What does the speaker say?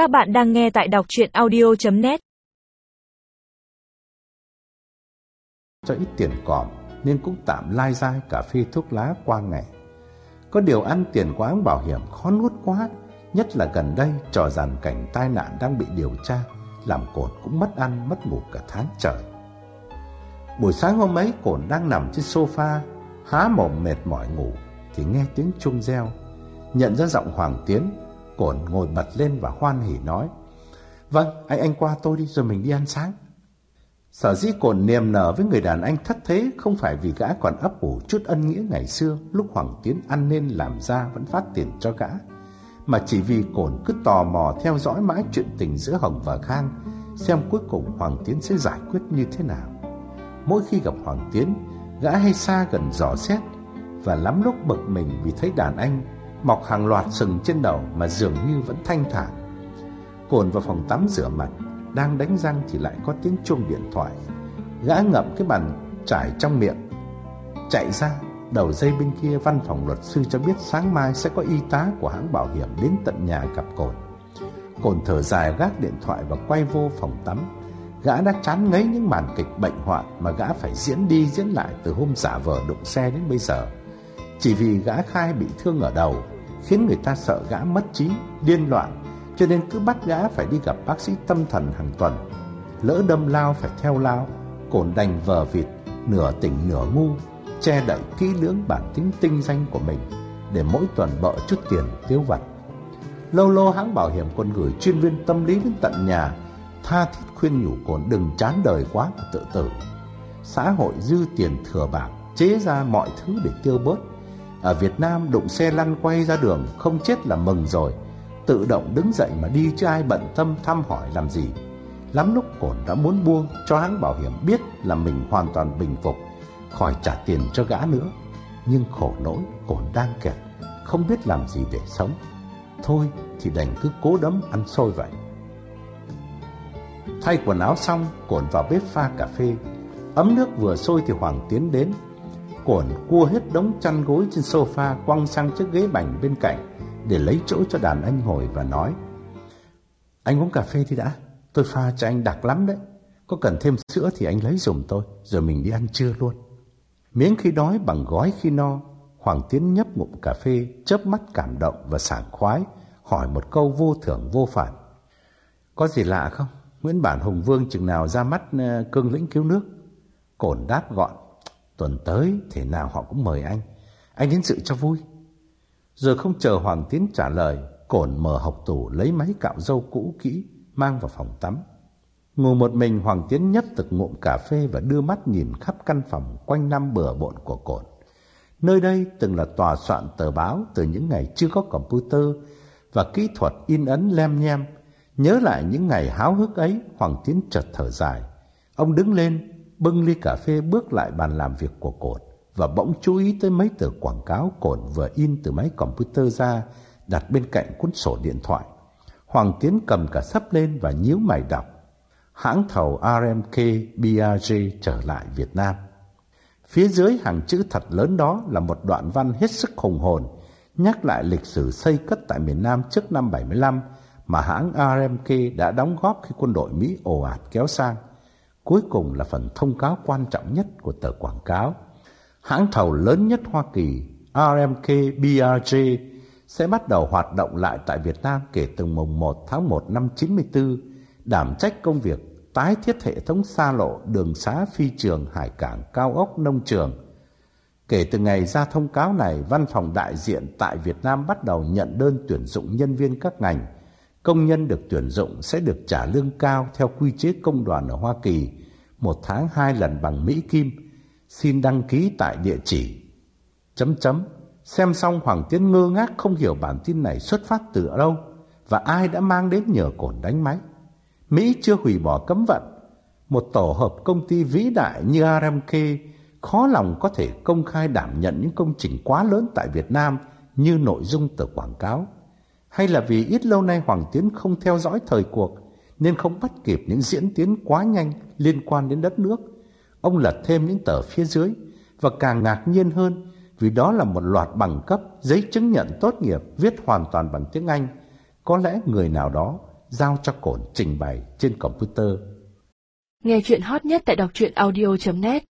Các bạn đang nghe tại đọc chuyện audio.net Cho ít tiền còm nên cũng tạm lai dai cà phê thuốc lá qua ngày. Có điều ăn tiền của áng bảo hiểm khó nuốt quá, nhất là gần đây trò rằng cảnh tai nạn đang bị điều tra, làm cột cũng mất ăn mất ngủ cả tháng trời. Buổi sáng hôm ấy cổn đang nằm trên sofa, há mồm mệt mỏi ngủ thì nghe tiếng chuông reo. Nhận ra giọng Hoàng Tiến, cổn ngồi bật lên và hoan hỉ nói: "Vâng, anh anh qua tôi đi rồi mình đi ăn sáng." Sở dĩ cổn niềm nở với người đàn anh thất thế không phải vì gã còn ấp ủ chút ân nghĩa ngày xưa lúc Hoàng Tiến ăn nên làm ra vẫn phát tiền cho gã, mà chỉ vì cổn cứ tò mò theo dõi mãi chuyện tình giữa Hồng và Khang, xem cuối cùng Hoàng Tiến sẽ giải quyết như thế nào. Mỗi khi gặp Hoàng Tiến, gã hay xa gần dò xét và lắm lúc bực mình vì thấy đàn anh mọc hàng loạt sừng trên đầu mà dường như vẫn thanh thản. Cồn vào phòng tắm rửa mặt, đang đánh răng thì lại có tiếng chuông điện thoại. Gã ngậm cái bàn trải trong miệng, chạy ra, đầu dây bên kia văn phòng luật sư cho biết sáng mai sẽ có y tá của hãng bảo hiểm đến tận nhà gặp Cồn. Cồn thở dài gác điện thoại và quay vô phòng tắm. Gã đã chán ngấy những màn kịch bệnh hoạn mà gã phải diễn đi diễn lại từ hôm giả vờ đụng xe đến bây giờ. Chỉ vì gã khai bị thương ở đầu, khiến người ta sợ gã mất trí, điên loạn, cho nên cứ bắt gã phải đi gặp bác sĩ tâm thần hàng tuần. Lỡ đâm lao phải theo lao, cồn đành vờ vịt, nửa tỉnh nửa ngu, che đậy kỹ lưỡng bản tính tinh danh của mình để mỗi tuần bợ chút tiền tiêu vặt. Lâu lâu hãng bảo hiểm còn gửi chuyên viên tâm lý đến tận nhà, tha thiết khuyên nhủ cồn đừng chán đời quá mà tự tử. Xã hội dư tiền thừa bạc, chế ra mọi thứ để tiêu bớt. Ở Việt Nam đụng xe lăn quay ra đường không chết là mừng rồi, tự động đứng dậy mà đi chứ ai bận tâm thăm hỏi làm gì. Lắm lúc cồn đã muốn buông cho hãng bảo hiểm biết là mình hoàn toàn bình phục, khỏi trả tiền cho gã nữa. Nhưng khổ nỗi cồn đang kẹt, không biết làm gì để sống. Thôi thì đành cứ cố đấm ăn xôi vậy. Thay quần áo xong, cồn vào bếp pha cà phê. Ấm nước vừa sôi thì Hoàng tiến đến. Cồn cua hết đống chăn gối trên sofa quăng sang chiếc ghế bành bên cạnh để lấy chỗ cho đàn anh ngồi và nói. Anh uống cà phê đi đã, tôi pha cho anh đặc lắm đấy. Có cần thêm sữa thì anh lấy dùm tôi, rồi mình đi ăn trưa luôn. Miếng khi đói bằng gói khi no, Hoàng Tiến nhấp ngụm cà phê, chớp mắt cảm động và sảng khoái, hỏi một câu vô thưởng vô phản. Có gì lạ không? Nguyễn Bản Hùng Vương chừng nào ra mắt ờ, cương lĩnh cứu nước? Cổn đáp gọn, tuần tới thể nào họ cũng mời anh. Anh đến dự cho vui. Rồi không chờ Hoàng Tiến trả lời, Cổn mở học tủ lấy máy cạo dâu cũ kỹ, mang vào phòng tắm. Ngồi một mình Hoàng Tiến nhấp thực ngụm cà phê và đưa mắt nhìn khắp căn phòng quanh năm bừa bộn của Cổn. Nơi đây từng là tòa soạn tờ báo từ những ngày chưa có computer và kỹ thuật in ấn lem nhem. Nhớ lại những ngày háo hức ấy, Hoàng Tiến chợt thở dài. Ông đứng lên, bưng ly cà phê bước lại bàn làm việc của cột và bỗng chú ý tới mấy tờ quảng cáo cột vừa in từ máy computer ra đặt bên cạnh cuốn sổ điện thoại. Hoàng Tiến cầm cả sắp lên và nhíu mày đọc. Hãng thầu RMK BRG trở lại Việt Nam. Phía dưới hàng chữ thật lớn đó là một đoạn văn hết sức hùng hồn, nhắc lại lịch sử xây cất tại miền Nam trước năm 75 mà hãng RMK đã đóng góp khi quân đội Mỹ ồ ạt kéo sang. Cuối cùng là phần thông cáo quan trọng nhất của tờ quảng cáo. Hãng thầu lớn nhất Hoa Kỳ, RMK BRG, sẽ bắt đầu hoạt động lại tại Việt Nam kể từ mùng 1 tháng 1 năm 94, đảm trách công việc tái thiết hệ thống xa lộ, đường xá phi trường, hải cảng, cao ốc, nông trường. Kể từ ngày ra thông cáo này, văn phòng đại diện tại Việt Nam bắt đầu nhận đơn tuyển dụng nhân viên các ngành. Công nhân được tuyển dụng sẽ được trả lương cao theo quy chế công đoàn ở Hoa Kỳ, một tháng hai lần bằng Mỹ Kim. Xin đăng ký tại địa chỉ. Chấm chấm. Xem xong Hoàng Tiến ngơ ngác không hiểu bản tin này xuất phát từ đâu và ai đã mang đến nhờ cổn đánh máy. Mỹ chưa hủy bỏ cấm vận. Một tổ hợp công ty vĩ đại như RMK khó lòng có thể công khai đảm nhận những công trình quá lớn tại Việt Nam như nội dung tờ quảng cáo. Hay là vì ít lâu nay Hoàng Tiến không theo dõi thời cuộc nên không bắt kịp những diễn tiến quá nhanh liên quan đến đất nước. Ông lật thêm những tờ phía dưới và càng ngạc nhiên hơn vì đó là một loạt bằng cấp, giấy chứng nhận tốt nghiệp viết hoàn toàn bằng tiếng Anh. Có lẽ người nào đó giao cho cổn trình bày trên computer. Nghe chuyện hot nhất tại đọc truyện audio.net